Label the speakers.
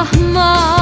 Speaker 1: Rahman.